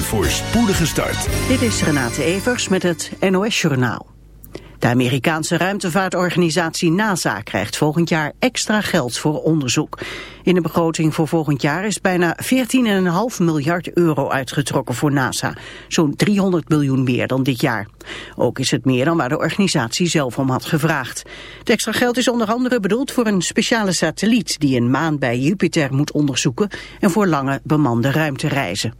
Een voorspoedige start. Dit is Renate Evers met het NOS Journaal. De Amerikaanse ruimtevaartorganisatie NASA krijgt volgend jaar extra geld voor onderzoek. In de begroting voor volgend jaar is bijna 14,5 miljard euro uitgetrokken voor NASA. Zo'n 300 miljoen meer dan dit jaar. Ook is het meer dan waar de organisatie zelf om had gevraagd. Het extra geld is onder andere bedoeld voor een speciale satelliet... die een maan bij Jupiter moet onderzoeken... en voor lange bemande ruimtereizen.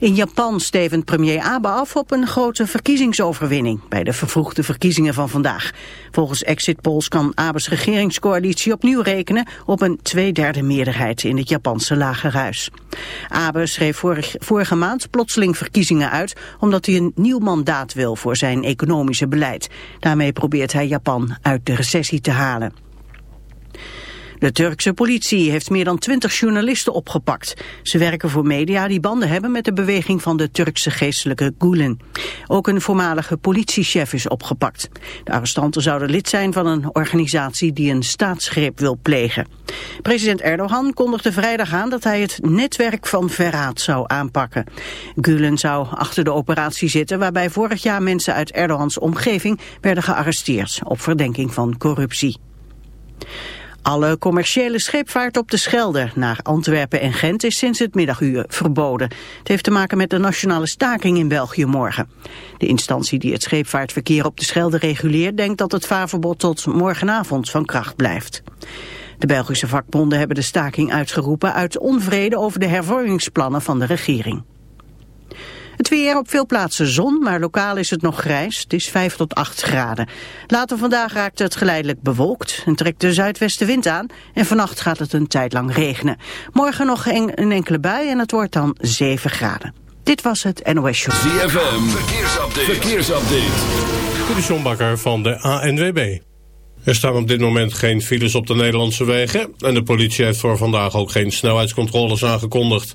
In Japan stevend premier Abe af op een grote verkiezingsoverwinning bij de vervroegde verkiezingen van vandaag. Volgens exit polls kan Abes regeringscoalitie opnieuw rekenen op een tweederde meerderheid in het Japanse lagerhuis. Abe schreef vorige maand plotseling verkiezingen uit omdat hij een nieuw mandaat wil voor zijn economische beleid. Daarmee probeert hij Japan uit de recessie te halen. De Turkse politie heeft meer dan twintig journalisten opgepakt. Ze werken voor media die banden hebben met de beweging van de Turkse geestelijke Gulen. Ook een voormalige politiechef is opgepakt. De arrestanten zouden lid zijn van een organisatie die een staatsgreep wil plegen. President Erdogan kondigde vrijdag aan dat hij het netwerk van verraad zou aanpakken. Gulen zou achter de operatie zitten waarbij vorig jaar mensen uit Erdogans omgeving werden gearresteerd op verdenking van corruptie. Alle commerciële scheepvaart op de Schelde naar Antwerpen en Gent is sinds het middaguur verboden. Het heeft te maken met de nationale staking in België morgen. De instantie die het scheepvaartverkeer op de Schelde reguleert denkt dat het vaarverbod tot morgenavond van kracht blijft. De Belgische vakbonden hebben de staking uitgeroepen uit onvrede over de hervormingsplannen van de regering. Het weer op veel plaatsen zon, maar lokaal is het nog grijs. Het is 5 tot 8 graden. Later vandaag raakt het geleidelijk bewolkt en trekt de zuidwestenwind aan. En vannacht gaat het een tijd lang regenen. Morgen nog een, enkele bui en het wordt dan 7 graden. Dit was het NOS Show. ZFM, verkeersupdate. verkeersupdate. De van de ANWB. Er staan op dit moment geen files op de Nederlandse wegen... en de politie heeft voor vandaag ook geen snelheidscontroles aangekondigd.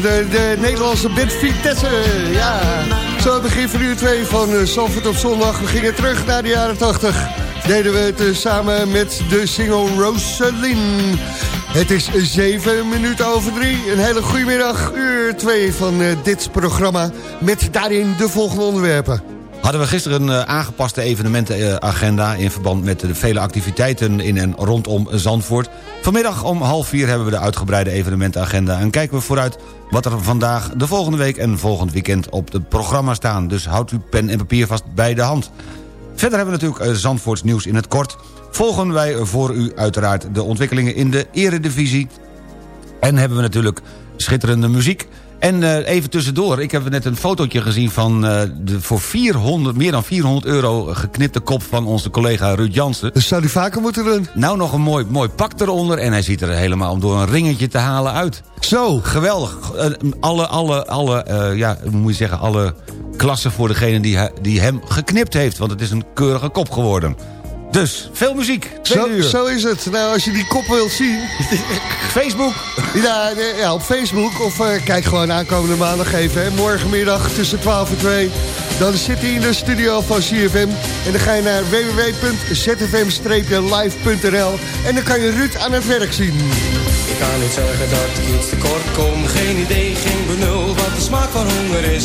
De, de Nederlandse band Vitesse. Ja, zo begin van uur 2 van uh, Zandvoort op zondag. We gingen terug naar de jaren 80. Deden we het uh, samen met de single Rosaline. Het is 7 minuten over 3. Een hele goede middag, uur 2 van uh, dit programma. Met daarin de volgende onderwerpen. Hadden we gisteren een aangepaste evenementenagenda... in verband met de vele activiteiten in en rondom Zandvoort. Vanmiddag om half vier hebben we de uitgebreide evenementenagenda... en kijken we vooruit wat er vandaag, de volgende week en volgend weekend op het programma staan. Dus houdt uw pen en papier vast bij de hand. Verder hebben we natuurlijk Zandvoorts nieuws in het kort. Volgen wij voor u uiteraard de ontwikkelingen in de eredivisie. En hebben we natuurlijk schitterende muziek... En uh, even tussendoor, ik heb net een fotootje gezien van uh, de voor 400, meer dan 400 euro geknipte kop van onze collega Ruud Jansen. Dus zou die vaker moeten doen? Nou, nog een mooi, mooi pak eronder en hij ziet er helemaal om door een ringetje te halen uit. Zo. Geweldig. Uh, alle, alle, alle, ja, moet je zeggen, alle klassen voor degene die, die hem geknipt heeft. Want het is een keurige kop geworden. Dus, veel muziek. Zo, zo, is het. Nou, als je die kop wilt zien... Facebook. Ja, ja, op Facebook. Of uh, kijk gewoon aankomende maandag even. Hè. Morgenmiddag tussen 12 en 2. Dan zit hij in de studio van CFM. En dan ga je naar www.zfm-live.nl. En dan kan je Ruud aan het werk zien. Ik kan niet zeggen dat ik iets tekort kom. Geen idee, geen benul wat de smaak van honger is.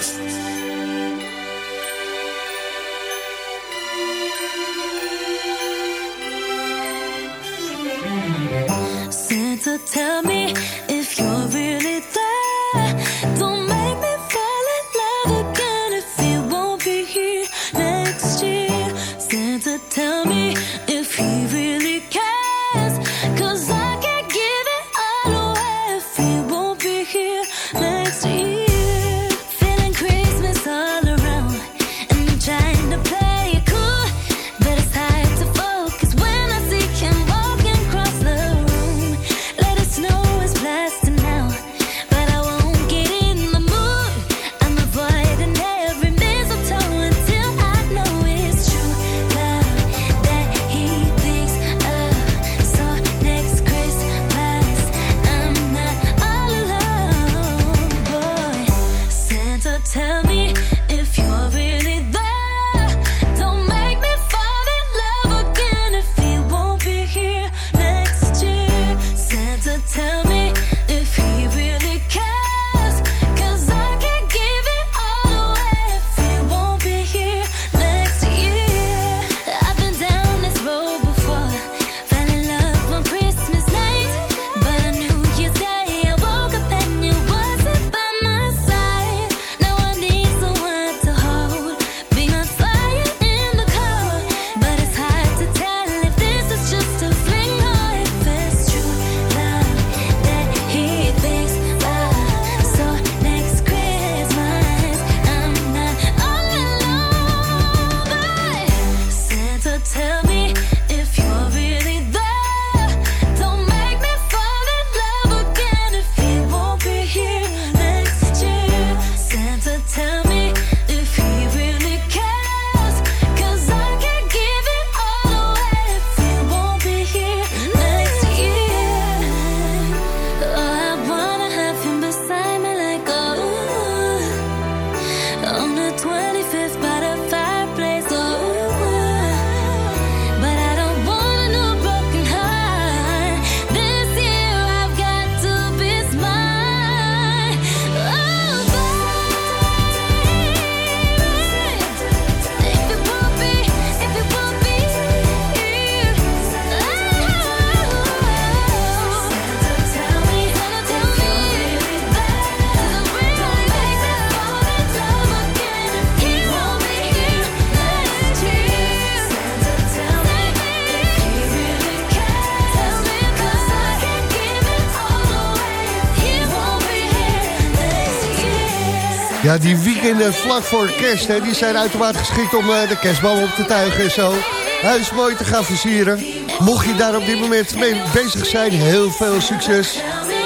Ja, die weekenden vlak voor kerst, hè, die zijn uitermate geschikt om eh, de kerstboom op te tuigen en zo. Huis mooi te gaan versieren. Mocht je daar op dit moment mee bezig zijn, heel veel succes.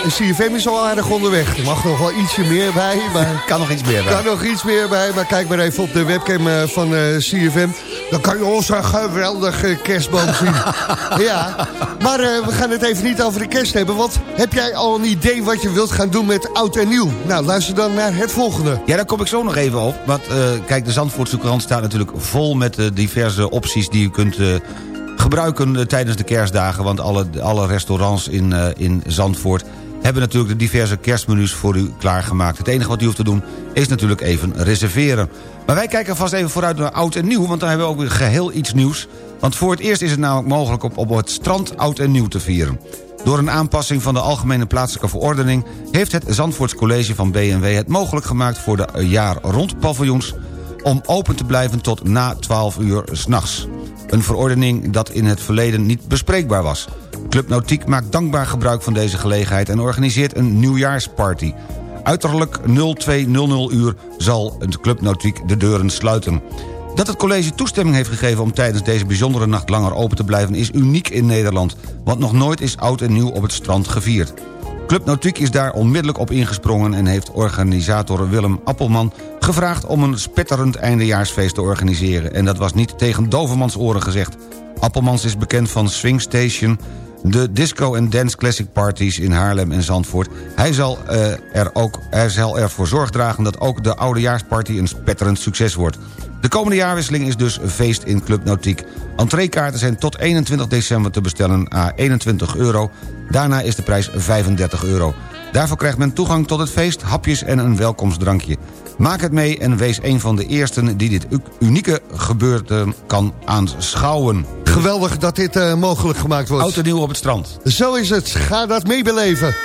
CFM is al aardig onderweg. Er mag nog wel ietsje meer bij. Maar Kan nog iets meer bij. kan nog iets meer bij, maar kijk maar even op de webcam eh, van eh, CFM. Dan kan je onze geweldige kerstboom zien. ja, maar eh, we gaan het even niet over de kerst hebben. Want heb jij al een idee wat je wilt gaan doen met oud en nieuw? Nou, luister dan naar het volgende. Ja, daar kom ik zo nog even op. Want eh, kijk, de Zandvoortse krant staat natuurlijk vol met eh, diverse opties... die u kunt gebruiken tijdens de kerstdagen. Want alle, alle restaurants in, in Zandvoort hebben natuurlijk de diverse kerstmenu's voor u klaargemaakt. Het enige wat u hoeft te doen is natuurlijk even reserveren. Maar wij kijken vast even vooruit naar oud en nieuw... want dan hebben we ook weer geheel iets nieuws. Want voor het eerst is het namelijk mogelijk op, op het strand oud en nieuw te vieren. Door een aanpassing van de Algemene Plaatselijke Verordening... heeft het Zandvoorts College van BNW het mogelijk gemaakt... voor de jaar rond paviljoens om open te blijven tot na 12 uur s'nachts. Een verordening dat in het verleden niet bespreekbaar was. Club Nautiek maakt dankbaar gebruik van deze gelegenheid... en organiseert een nieuwjaarsparty. Uiterlijk 0200 uur zal het Club Nautiek de deuren sluiten. Dat het college toestemming heeft gegeven om tijdens deze bijzondere nacht langer open te blijven... is uniek in Nederland, want nog nooit is oud en nieuw op het strand gevierd. Club Nautiek is daar onmiddellijk op ingesprongen... en heeft organisator Willem Appelman gevraagd om een spetterend eindejaarsfeest te organiseren. En dat was niet tegen Dovermans oren gezegd. Appelmans is bekend van Swing Station de disco- en dance classic parties in Haarlem en Zandvoort. Hij zal, eh, er ook, hij zal ervoor zorg dragen dat ook de oudejaarsparty een spetterend succes wordt. De komende jaarwisseling is dus feest in Club Nautiek. Entreekaarten zijn tot 21 december te bestellen à 21 euro. Daarna is de prijs 35 euro. Daarvoor krijgt men toegang tot het feest, hapjes en een welkomstdrankje. Maak het mee en wees een van de eersten die dit unieke gebeurten kan aanschouwen. Geweldig dat dit eh, mogelijk gemaakt wordt. Oud nieuw op het strand. Zo is het. Ga dat meebeleven.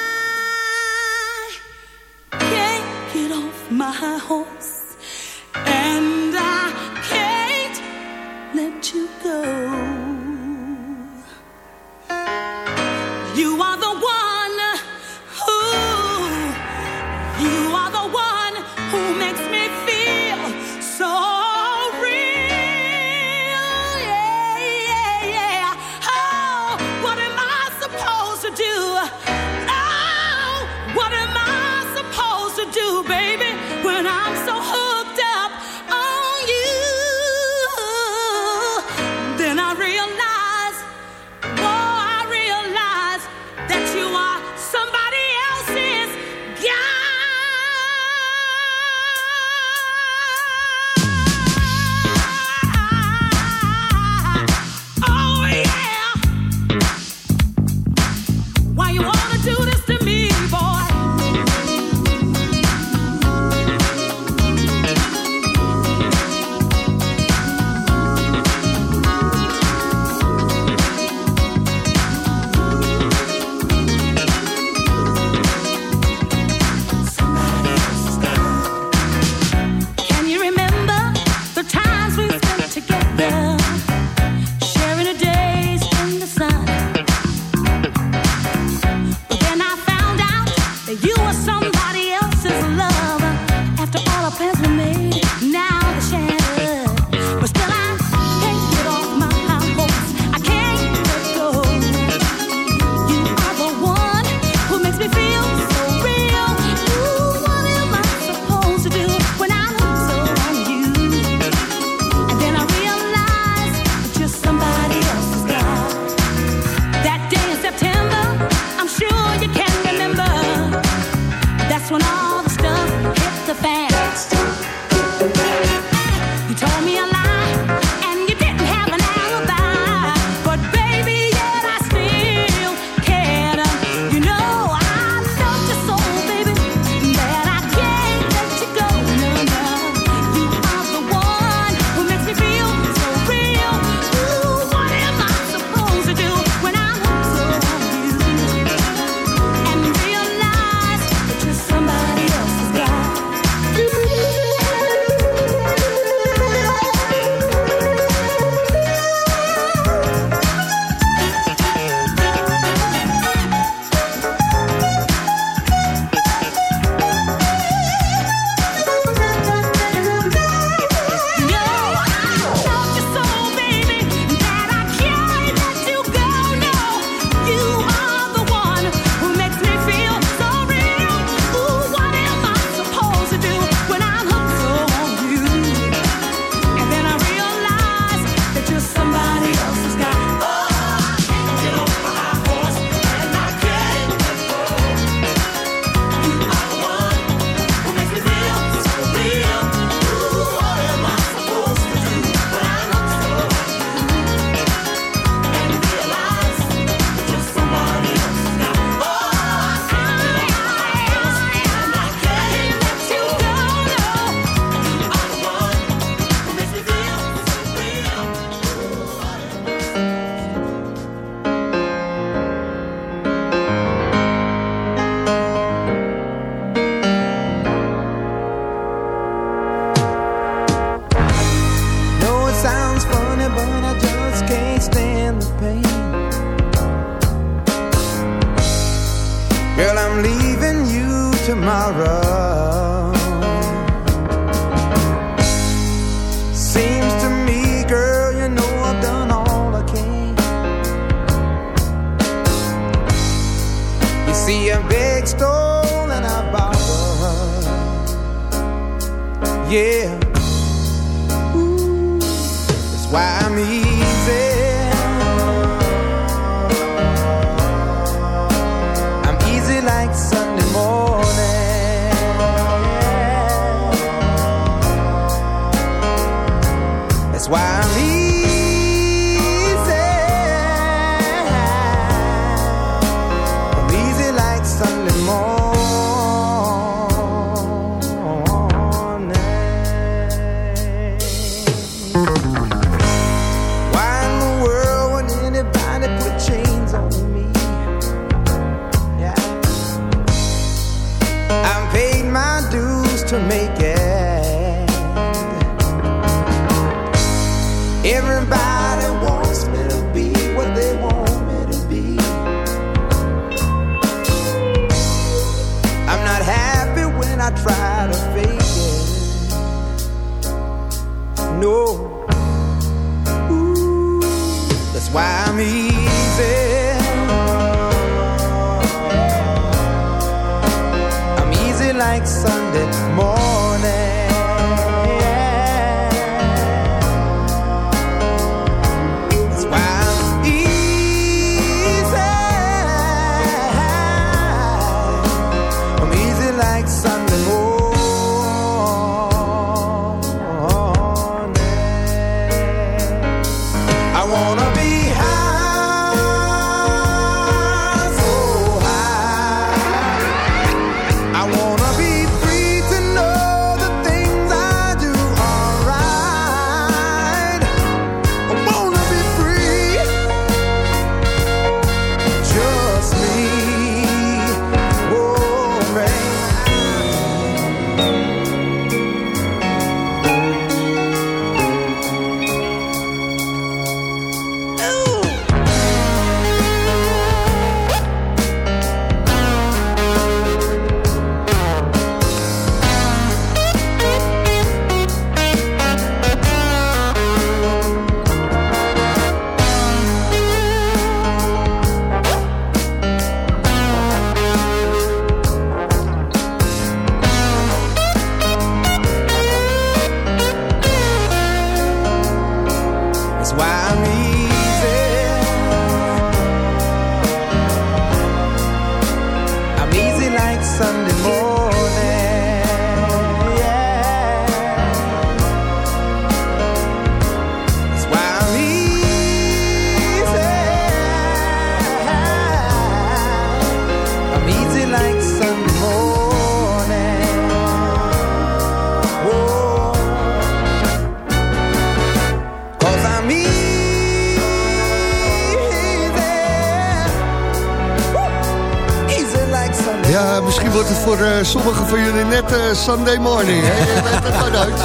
Net eh, Sunday morning. Hè? Je weet het maar nooit.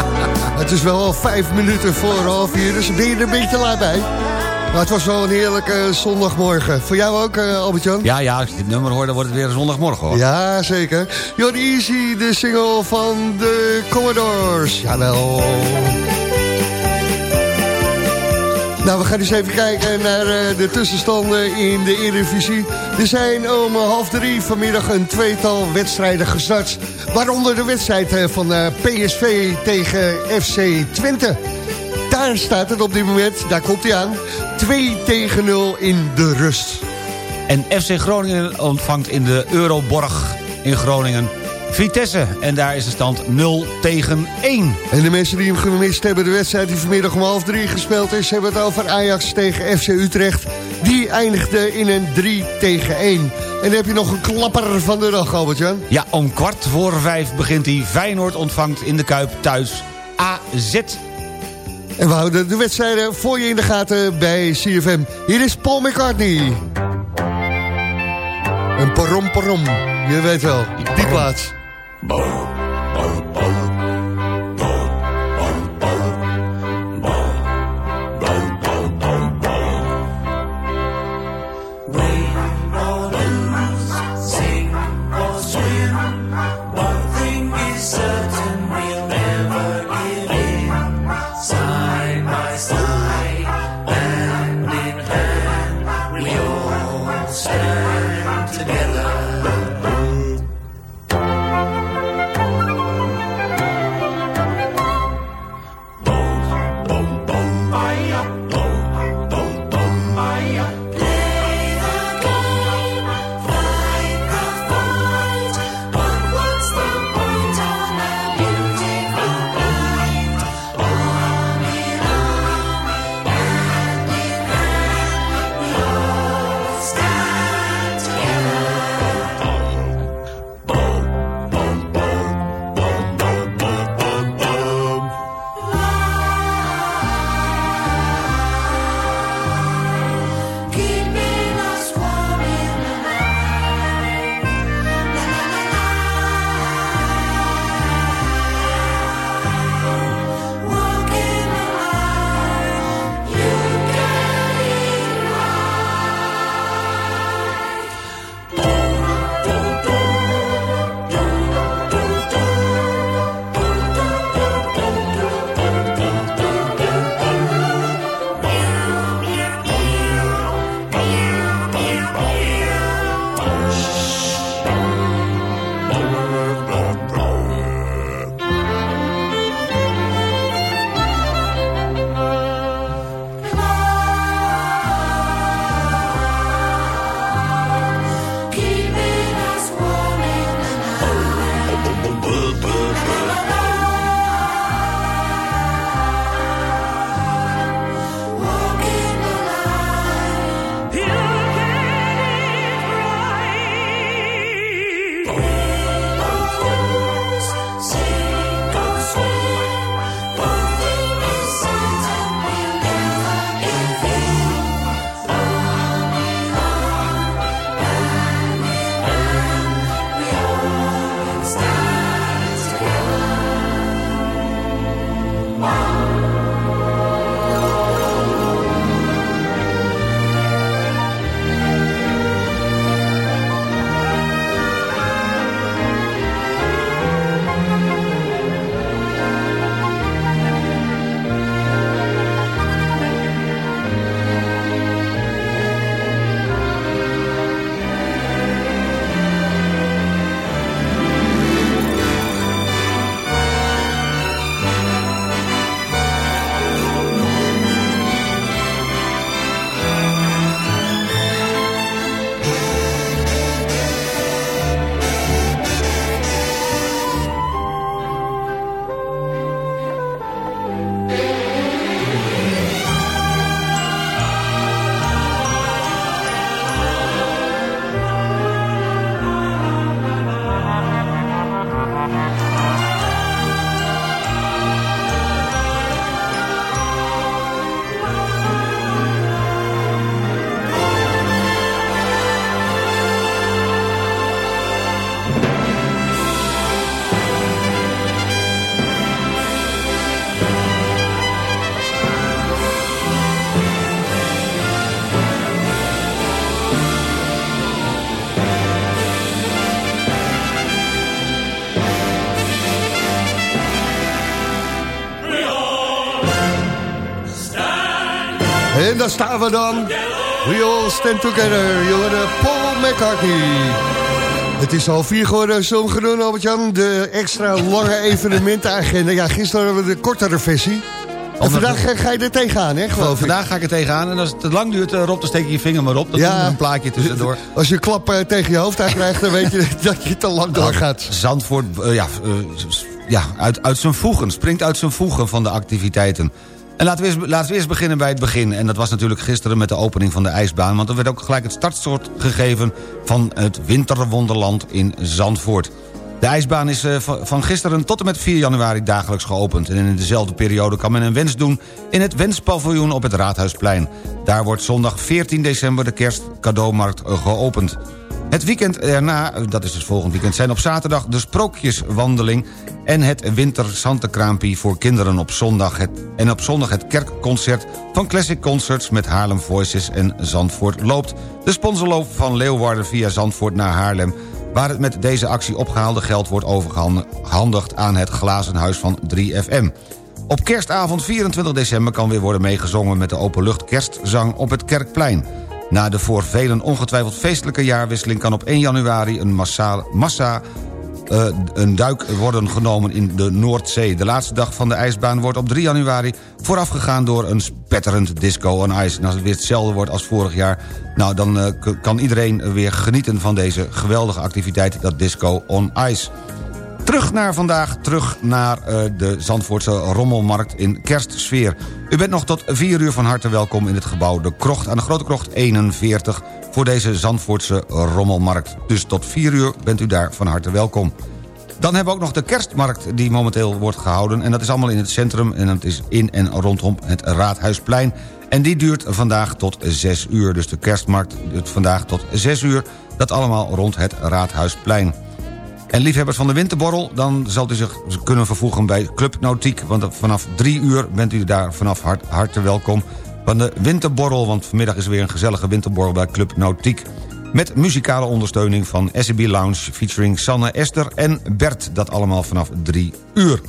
Het is wel al vijf minuten voor half vier, dus ben je er een beetje laat bij. Maar het was wel een heerlijke zondagmorgen. Voor jou ook, eh, Albert-Jan? Ja, ja, als je dit nummer hoort, dan wordt het weer een zondagmorgen, hoor. Ja, zeker. You're Easy, de single van de Commodores. Jawel. Nou, we gaan eens even kijken naar eh, de tussenstanden in de Eredivisie. Er zijn om half drie vanmiddag een tweetal wedstrijden gestart. Waaronder de wedstrijd eh, van eh, PSV tegen FC Twente. Daar staat het op dit moment, daar komt hij aan. 2 tegen 0 in de rust. En FC Groningen ontvangt in de Euroborg in Groningen Vitesse. En daar is de stand 0 tegen 1. En de mensen die hem gemist hebben, de wedstrijd die vanmiddag om half drie gespeeld is... hebben het over Ajax tegen FC Utrecht. Die eindigde in een 3 tegen 1. En dan heb je nog een klapper van de dag, Albert-Jan. Ja, om kwart voor vijf begint hij. Feyenoord ontvangt in de Kuip thuis AZ. En we houden de wedstrijden voor je in de gaten bij CFM. Hier is Paul McCartney. Een parom parom, je weet wel, die plaats. Daar staan we dan. We all stand together. Jongeren Paul McCartney. Het is al vier geworden, zo genoemd Albert-Jan. De extra lange evenementenagenda. Ja, gisteren hadden we de kortere versie. En vandaag ga, ga je er tegenaan, hè, geloof ik. Vandaag ga ik er tegenaan. En als het te lang duurt, eh, Rob, dan steek je je vinger maar op. Dan Ja. een plaatje tussendoor. Als je een klap eh, tegen je hoofd aankrijgt, dan weet je dat je te lang doorgaat. Zandvoort, eh, ja, ja uit, uit zijn voegen, springt uit zijn voegen van de activiteiten. En laten we, eens, laten we eerst beginnen bij het begin. En dat was natuurlijk gisteren met de opening van de ijsbaan... want er werd ook gelijk het startsoort gegeven van het winterwonderland in Zandvoort. De ijsbaan is eh, van gisteren tot en met 4 januari dagelijks geopend. En in dezelfde periode kan men een wens doen in het Wenspaviljoen op het Raadhuisplein. Daar wordt zondag 14 december de kerstcadeaumarkt geopend. Het weekend erna, dat is dus volgend weekend, zijn op zaterdag de Sprookjeswandeling... en het Winterzantenkraampie voor kinderen op zondag. Het, en op zondag het kerkconcert van Classic Concerts met Haarlem Voices en Zandvoort loopt. De sponsorloop van Leeuwarden via Zandvoort naar Haarlem... waar het met deze actie opgehaalde geld wordt overgehandigd aan het glazen huis van 3FM. Op kerstavond 24 december kan weer worden meegezongen... met de openlucht kerstzang op het Kerkplein. Na de voor velen ongetwijfeld feestelijke jaarwisseling... kan op 1 januari een massa, massa eh, een duik worden genomen in de Noordzee. De laatste dag van de ijsbaan wordt op 3 januari... voorafgegaan door een spetterend disco on ice. En als het weer hetzelfde wordt als vorig jaar... nou, dan eh, kan iedereen weer genieten van deze geweldige activiteit... dat disco on ice. Terug naar vandaag, terug naar eh, de Zandvoortse Rommelmarkt in kerstsfeer. U bent nog tot 4 uur van harte welkom in het gebouw De Krocht... aan de Grote Krocht 41 voor deze Zandvoortse Rommelmarkt. Dus tot 4 uur bent u daar van harte welkom. Dan hebben we ook nog de kerstmarkt die momenteel wordt gehouden... en dat is allemaal in het centrum en dat is in en rondom het Raadhuisplein... En die duurt vandaag tot 6 uur. Dus de kerstmarkt duurt vandaag tot 6 uur. Dat allemaal rond het Raadhuisplein. En liefhebbers van de winterborrel, dan zult u zich kunnen vervoegen bij Club Nautiek. Want vanaf drie uur bent u daar vanaf hart, harte welkom. Van de winterborrel, want vanmiddag is er weer een gezellige winterborrel bij Club Nautiek. Met muzikale ondersteuning van SB Lounge featuring Sanne, Esther en Bert. Dat allemaal vanaf drie uur.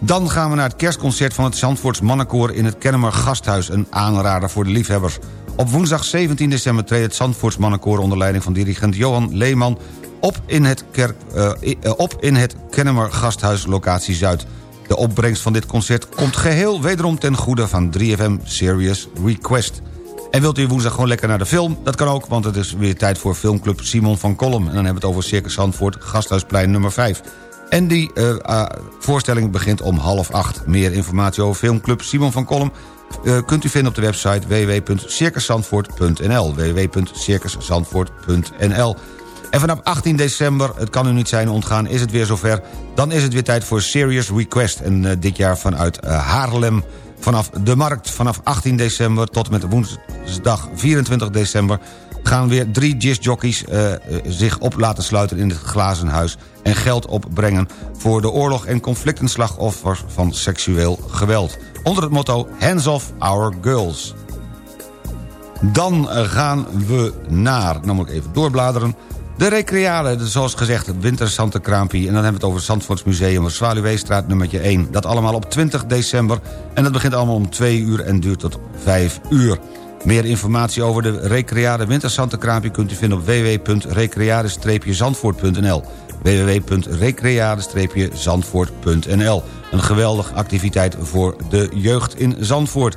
Dan gaan we naar het kerstconcert van het Zandvoorts Mannenkoor... in het Kennemer Gasthuis, een aanrader voor de liefhebbers. Op woensdag 17 december treedt het Zandvoorts Mannenkoor... onder leiding van dirigent Johan Leeman op in het, kerk, eh, eh, op in het Kennemer Gasthuis locatie Zuid. De opbrengst van dit concert komt geheel wederom ten goede van 3FM Serious Request. En wilt u woensdag gewoon lekker naar de film? Dat kan ook, want het is weer tijd voor filmclub Simon van Kolm. En dan hebben we het over Circus Zandvoort, Gasthuisplein nummer 5. En die eh, voorstelling begint om half acht. Meer informatie over filmclub Simon van Kolm... kunt u vinden op de website www.circuszandvoort.nl www.circuszandvoort.nl en vanaf 18 december, het kan u niet zijn ontgaan, is het weer zover. Dan is het weer tijd voor Serious Request. En eh, dit jaar vanuit eh, Haarlem, vanaf de markt. Vanaf 18 december tot met woensdag 24 december... gaan weer drie jazzjockeys eh, zich op laten sluiten in het glazen huis... en geld opbrengen voor de oorlog en conflictenslachtoffers van seksueel geweld. Onder het motto Hands Off Our Girls. Dan gaan we naar, ik even doorbladeren... De Recreale, zoals gezegd, het Wintersante Kraampie... en dan hebben we het over het Zandvoorts Museum... Zwaluweestraat nummertje 1. Dat allemaal op 20 december. En dat begint allemaal om 2 uur en duurt tot 5 uur. Meer informatie over de Recreade Wintersante Kraampie... kunt u vinden op www.recreade-zandvoort.nl www.recreade-zandvoort.nl Een geweldige activiteit voor de jeugd in Zandvoort.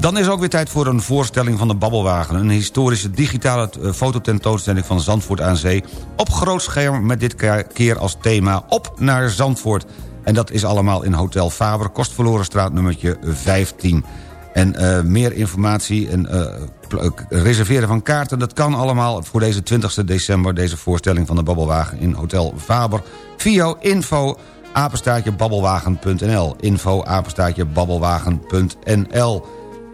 Dan is ook weer tijd voor een voorstelling van de Babbelwagen. Een historische digitale eh, fototentoonstelling van Zandvoort aan Zee... op groot scherm met dit ke- keer als thema Op naar Zandvoort. En dat is allemaal in Hotel Faber, Kostverlorenstraat nummertje 15. En eh, meer informatie en eh, reserveren van kaarten... dat kan allemaal voor deze 20 december... deze voorstelling van de Babbelwagen in Hotel Faber... via info apenstaartje babbelwagen.nl info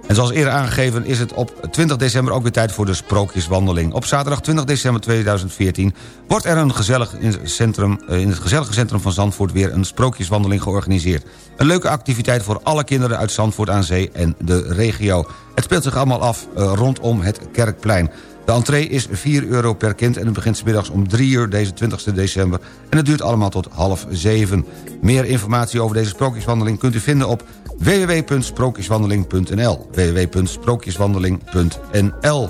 en zoals eerder aangegeven is het op 20 december ook weer tijd voor de Sprookjeswandeling. Op zaterdag 20 december 2014 wordt er een gezellig centrum, eh, in het gezellige centrum van Zandvoort weer een Sprookjeswandeling georganiseerd. Een leuke activiteit voor alle kinderen uit Zandvoort aan Zee en de regio. Het speelt zich allemaal af eh, rondom het Kerkplein. De entree is 4 euro per kind en het begint middags om 3 uur deze 20 december... en het duurt allemaal tot half 7. Meer informatie over deze sprookjeswandeling kunt u vinden op www.sprookjeswandeling.nl www.sprookjeswandeling.nl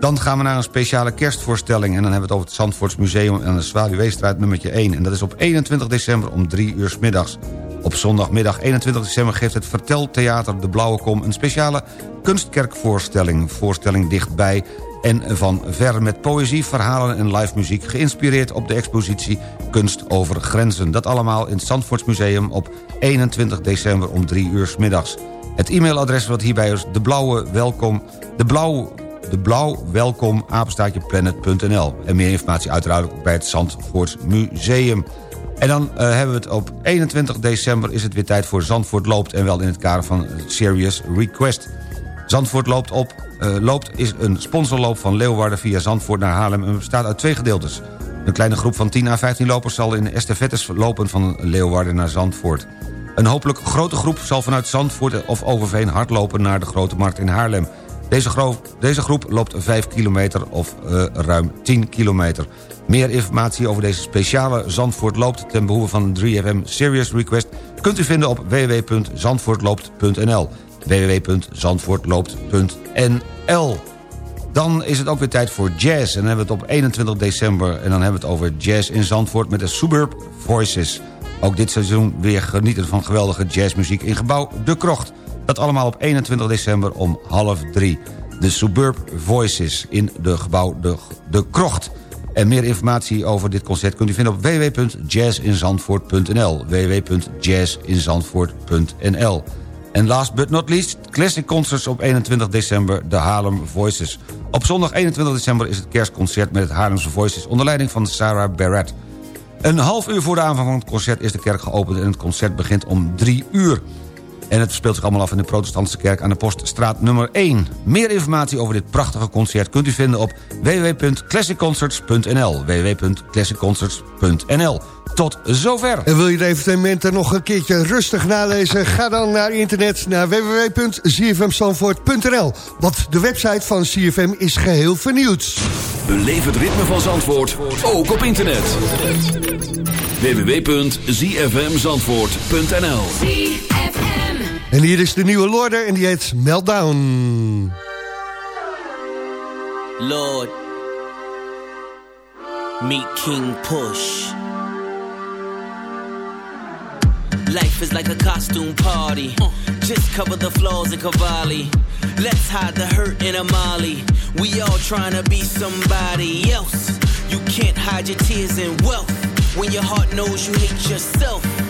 Dan gaan we naar een speciale kerstvoorstelling... en dan hebben we het over het Zandvoorts Museum aan de Zwaluweestraat nummertje 1. En dat is op 21 december om 3 uur 's middags. Op zondagmiddag 21 december geeft het Verteltheater De Blauwe Kom... een speciale kunstkerkvoorstelling. Voorstelling dichtbij en van ver met poëzie, verhalen en live muziek... geïnspireerd op de expositie Kunst over Grenzen. Dat allemaal in het Zandvoortsmuseum op 21 december om 3 uur 's middags. Het e-mailadres wat hierbij is de blauwe welkom... de blauw. En meer informatie uiteraard ook bij het Zandvoorts Museum. En dan eh, hebben we het op 21 december is het weer tijd voor Zandvoort loopt... en wel in het kader van Serious Request. Zandvoort loopt op. eh, loopt is een sponsorloop van Leeuwarden via Zandvoort naar Haarlem... en bestaat uit twee gedeeltes. Een kleine groep van 10 à 15 lopers zal in estafettes lopen van Leeuwarden naar Zandvoort. Een hopelijk grote groep zal vanuit Zandvoort of Overveen hardlopen naar de Grote Markt in Haarlem. Deze, gro- deze groep loopt 5 kilometer of eh, ruim 10 kilometer. Meer informatie over deze speciale Zandvoort loopt ten behoeve van 3FM Serious Request... kunt u vinden op www.zandvoortloopt.nl www.zandvoortloopt.nl Dan is het ook weer tijd voor jazz. En dan hebben we het op 21 december... en dan hebben we het over jazz in Zandvoort met de Suburb Voices. Ook dit seizoen weer genieten van geweldige jazzmuziek in gebouw De Krocht. Dat allemaal op 21 december om half drie. De Suburb Voices in de gebouw De, de Krocht. En meer informatie over dit concert kunt u vinden op www.jazzinzandvoort.nl www.jazzinzandvoort.nl En last but not least, Classic Concerts op 21 december, de Haarlem Voices. Op zondag 21 december is het kerstconcert met het Haarlemse Voices... onder leiding van Sarah Barrett. Een half uur voor de aanvang van het concert is de kerk geopend... en het concert begint om drie uur. En het speelt zich allemaal af in de protestantse kerk aan de Poststraat nummer 1. Meer informatie over dit prachtige concert kunt u vinden op www.classicconcerts.nl www.classicconcerts.nl Tot zover. En wil je de evenementen nog een keertje rustig nalezen? Ga dan naar internet naar www.zfmzandvoort.nl Want de website van CFM is geheel vernieuwd. Beleef het ritme van Zandvoort, ook op internet. www.zfmzandvoort.nl En hier is de nieuwe Lorder en die heet Meltdown. Lord, meet King Push. Life is like a costume party. Just cover the flaws in Cavalli. Let's hide the hurt in Amali. We all trying to be somebody else. You can't hide your tears in wealth. When your heart knows you hate yourself.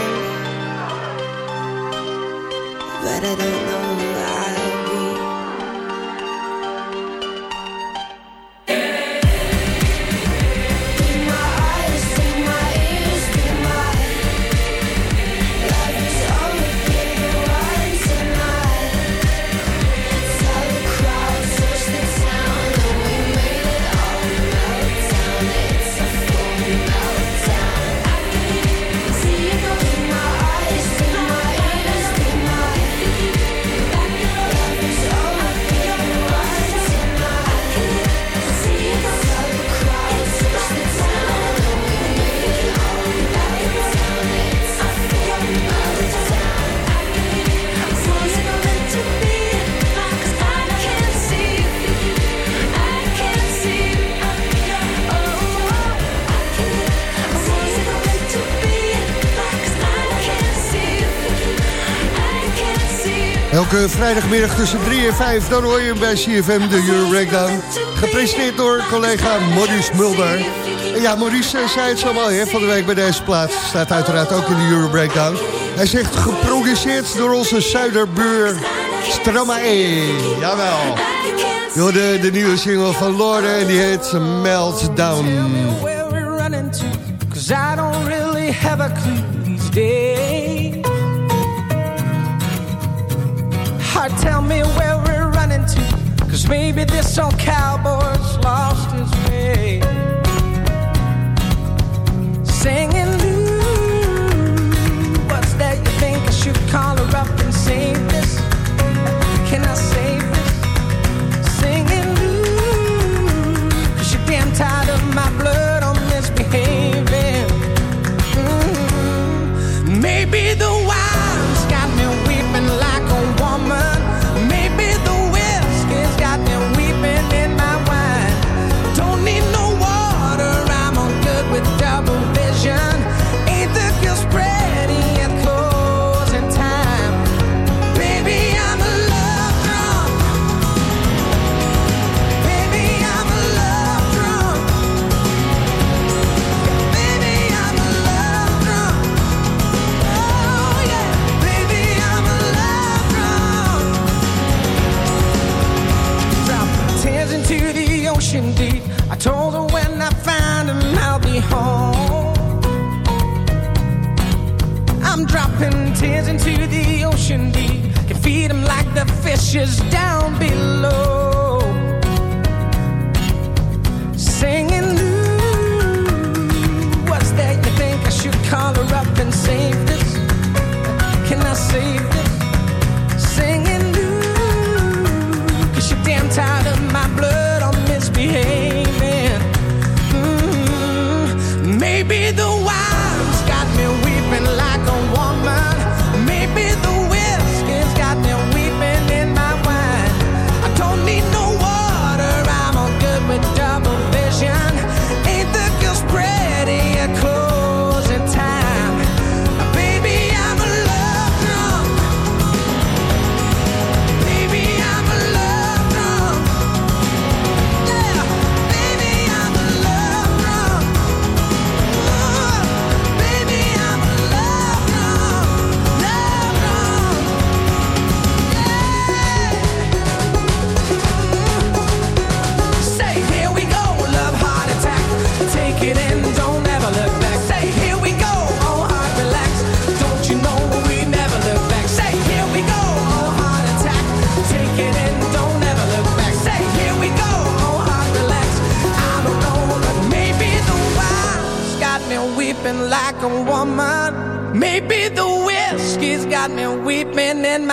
I don't know Vrijdagmiddag tussen 3 en 5, dan hoor je hem bij CFM, de Euro Breakdown. Gepresenteerd door collega Maurice Mulder. Ja, Maurice eh, zei het zo hè, van de week bij deze plaats. Staat uiteraard ook in de Euro Breakdown. Hij zegt geproduceerd door onze zuiderbuur Stromae. Jawel. Door de, de nieuwe single van Lorde en die heet Meltdown. cause I don't really have a clue these days. Tell me where we're running to, cause maybe this old cowboy's lost his way. Singing, Lou, what's that you think I should call her up and save this? Can I save this? Singing, Lou, cause you're damn tired of my blood on misbehaving. Mm, Maybe the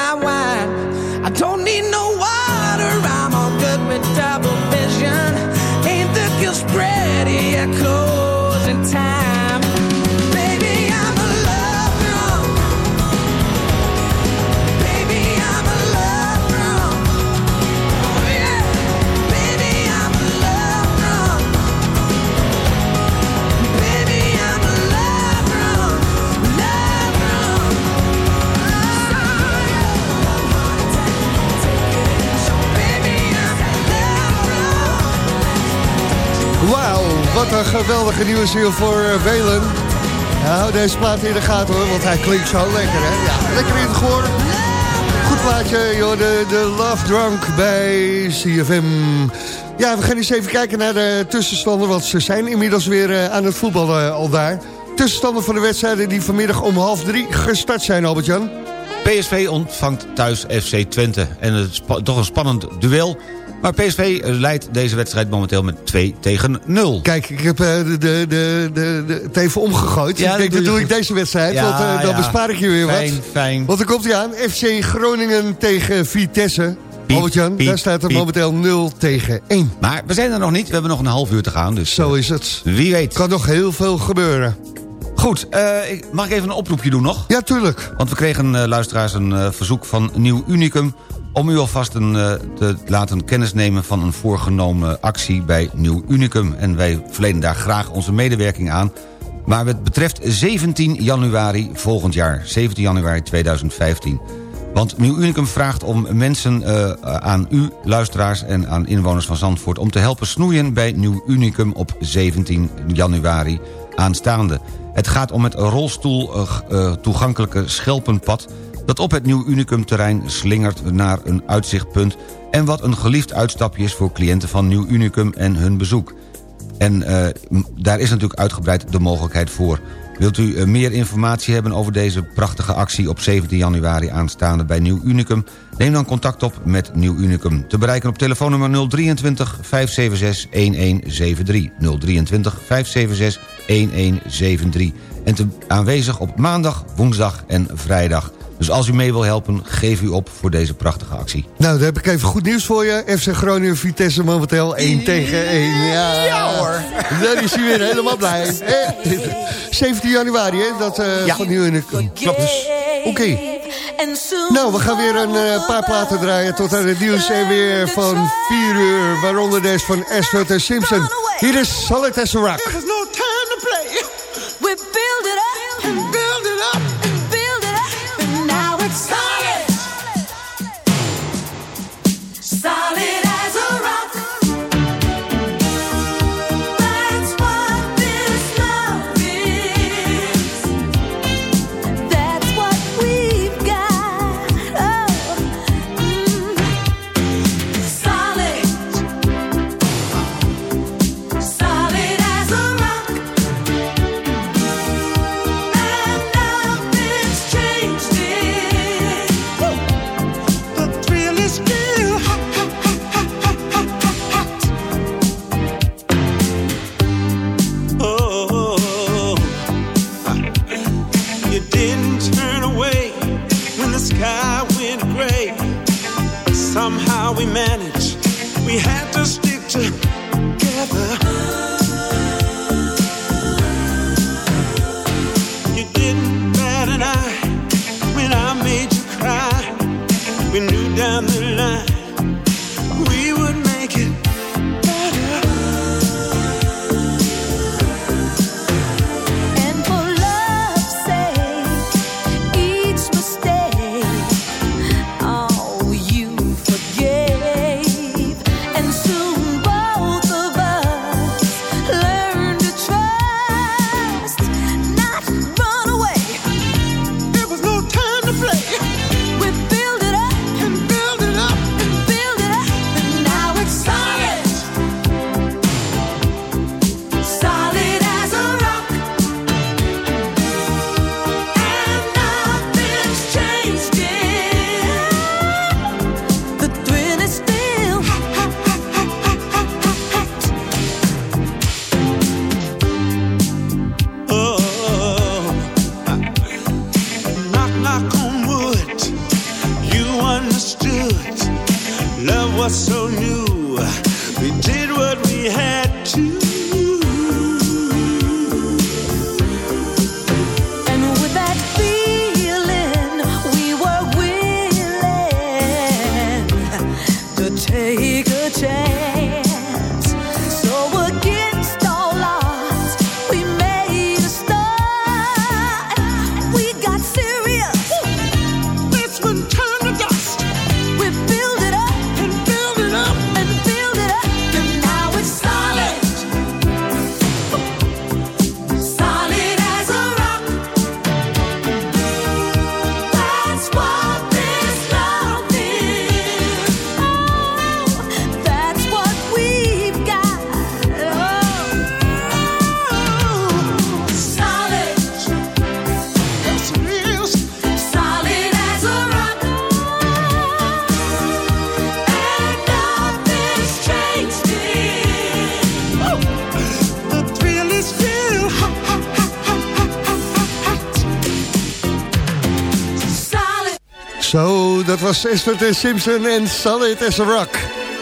my wine. I don't need no water, I'm all good with double vision. Ain't the girl spreading at closing time? Wat een geweldige nieuwe ziel voor eh, Welen. Hou deze plaat in de gaten hoor, want hij klinkt zo lekker hè. Ja, lekker in het gehoor. Goed plaatje, joh, de, de Love Drunk bij CFM. Ja, we gaan eens even kijken naar de tussenstanden, want ze zijn inmiddels weer eh, aan het voetballen al daar. Tussenstanden van de wedstrijden die vanmiddag om half drie gestart zijn, Albert-Jan. PSV ontvangt thuis FC Twente. En het is toch een spannend duel. Maar PSV leidt deze wedstrijd momenteel met 2 tegen 0. Kijk, ik heb eh, de, de, de, de, het even omgegooid. Ja, ik denk, dat doe ik deze wedstrijd, Ja, want eh, dan ja. bespaar ik je weer Fijn, wat. fijn. Want er komt hij aan, FC Groningen tegen Vitesse. Albert-Jan, piep, daar staat piep. momenteel 0 tegen 1. Maar we zijn er nog niet. We hebben nog een half uur te gaan. Dus Zo is het. wie weet. Kan nog heel veel gebeuren. Goed, eh, ik- mag ik even een oproepje doen nog? Ja, tuurlijk. Want we kregen, eh, luisteraars, een eh, verzoek van Nieuw Unicum... om u alvast een, eh, te laten kennisnemen van een voorgenomen actie bij Nieuw Unicum. En wij verlenen daar graag onze medewerking aan. Maar het betreft 17 januari volgend jaar. 17 januari 2015. Want Nieuw Unicum vraagt om mensen eh, aan u, luisteraars en aan inwoners van Zandvoort... om te helpen snoeien bij Nieuw Unicum op 17 januari aanstaande. Het gaat om het rolstoel eh, toegankelijke Schelpenpad... dat op het Nieuw Unicum-terrein slingert naar een uitzichtpunt... en wat een geliefd uitstapje is voor cliënten van Nieuw Unicum en hun bezoek. En eh, daar is natuurlijk uitgebreid de mogelijkheid voor. Wilt u eh, meer informatie hebben over deze prachtige actie... op 17 januari aanstaande bij Nieuw Unicum? Neem dan contact op met Nieuw Unicum. Te bereiken op telefoonnummer 023 576 1173. 023 576 1173. En te aanwezig op maandag, woensdag en vrijdag. Dus als u mee wil helpen, geef u op voor deze prachtige actie. Nou, dan heb ik even goed nieuws voor je. FC Groningen Vitesse momenteel 1 tegen 1. Ja, hoor. Dan is hij weer helemaal blij. hè? 17 januari, hè? Dat eh van Nieuw Unicum. Klopt. Dus, Oké. Nou, we gaan weer een eh, paar platen draaien tot aan het nieuws en weer van 4 uur. Waaronder deze van Ashford en Simpson. Hier is Solid as a Rock. Somehow we managed. We had to stick together. Zo, dat was Esther Simpson en Solid as a Rock.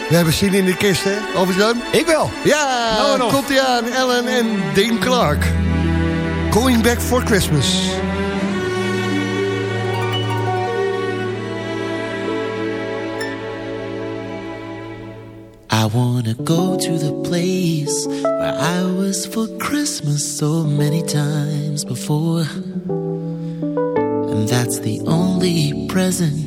We hebben zin in de kist, hè, Albert-Jan? Ik wel. Ja, Nou nog. komt hij aan. Ellen en Dean Clark. Going back for Christmas. I wanna go to the place where I was for Christmas so many times before. And that's the only present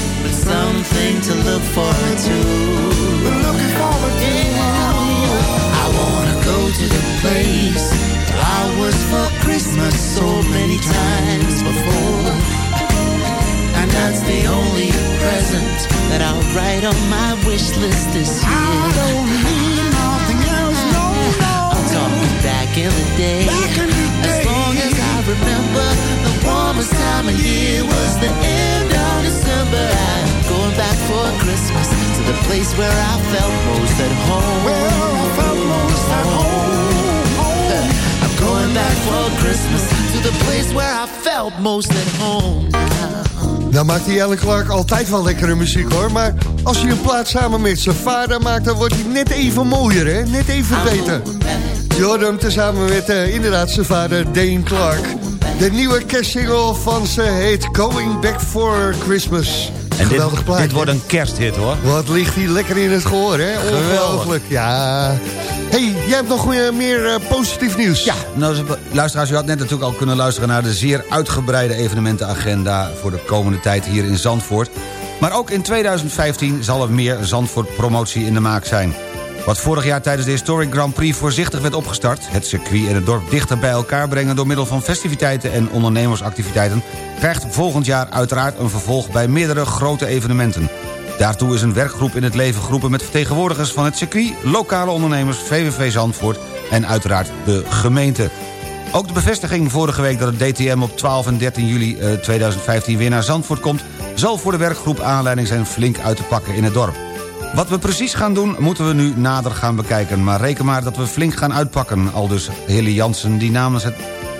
something to look forward to. Looking forward to. I Most at home. Nou maakt die Ellen Clark altijd wel lekkere muziek hoor. Maar als hij een plaat samen met zijn vader maakt... dan wordt hij net even mooier, hè? Net even beter. Jordan tezamen met eh, inderdaad zijn vader Dane Clark. De nieuwe kerstsingle van ze heet Going Back for Christmas. En Geweldig dit, plaatje. dit wordt een kersthit hoor. Wat ligt hier lekker in het gehoor, hè? Ongelooflijk, ja. Hey, jij hebt nog eh, meer eh, positief nieuws. Ja, nou, luisteraars, u had net natuurlijk al kunnen luisteren... naar de zeer uitgebreide evenementenagenda... voor de komende tijd hier in Zandvoort. Maar ook in 2015 zal er meer Zandvoort-promotie in de maak zijn. Wat vorig jaar tijdens de Historic Grand Prix voorzichtig werd opgestart... het circuit en het dorp dichter bij elkaar brengen... door middel van festiviteiten en ondernemersactiviteiten... krijgt volgend jaar uiteraard een vervolg bij meerdere grote evenementen. Daartoe is een werkgroep in het leven geroepen met vertegenwoordigers van het circuit... lokale ondernemers, VVV Zandvoort en uiteraard de gemeente. Ook de bevestiging vorige week dat het DTM op 12 en 13 juli eh, 2015 weer naar Zandvoort komt... zal voor de werkgroep aanleiding zijn flink uit te pakken in het dorp. Wat we precies gaan doen, moeten we nu nader gaan bekijken. Maar reken maar dat we flink gaan uitpakken. Al dus Hilly Jansen, die namens het,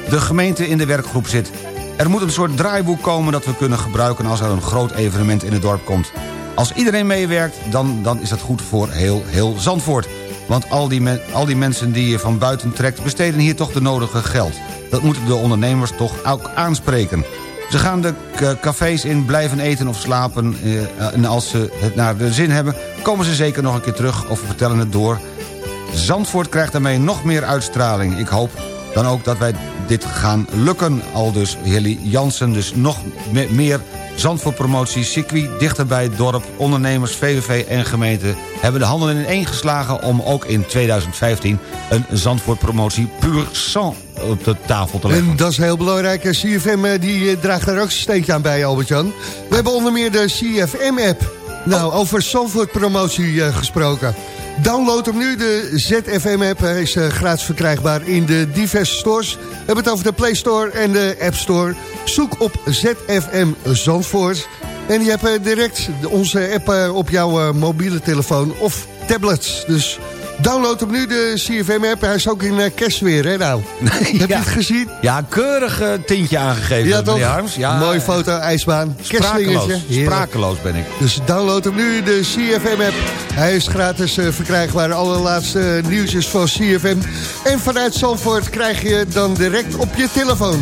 de gemeente in de werkgroep zit. Er moet een soort draaiboek komen dat we kunnen gebruiken... als er een groot evenement in het dorp komt. Als iedereen meewerkt, dan, dan is dat goed voor heel, heel Zandvoort. Want al die, men- al die mensen die je van buiten trekt... besteden hier toch de nodige geld. Dat moeten de ondernemers toch ook aanspreken. Ze gaan de cafés in, blijven eten of slapen... eh, en als ze het naar de zin hebben... komen ze zeker nog een keer terug of vertellen het door. Zandvoort krijgt daarmee nog meer uitstraling. Ik hoop dan ook dat wij dit gaan lukken. Al dus Hilly Jansen, dus nog me- meer Zandvoort-promotie... circuit dichter bij het dorp, ondernemers, VVV en gemeente... hebben de handen in één geslagen om ook in 2015... een Zandvoort-promotie puur sang op de tafel te leggen. En dat is heel belangrijk. En CFM eh, die eh, draagt daar ook steentje aan bij, Albert-Jan. We hebben onder meer de CFM-app. Nou, over Zandvoort-promotie eh, gesproken. Download hem nu, de ZFM-app. Hij is eh, gratis verkrijgbaar in de diverse stores. We hebben het over de Play Store en de App Store. Zoek op ZFM Zandvoort. En je hebt eh, direct onze app eh, op jouw mobiele telefoon of tablet. Dus download hem nu, de CFM-app. Hij is ook in eh, kerstweer, hè nou? Heb je het gezien? Ja, keurig eh, tintje aangegeven, Ja, toch? Harms. Ja, Mooie foto, ijsbaan. Sprakeloos, sprakeloos ben ik. Dus download hem nu, de CFM-app. Hij is gratis eh, verkrijgbaar. Alle laatste nieuwsjes van CFM. En vanuit Zandvoort krijg je dan direct op je telefoon.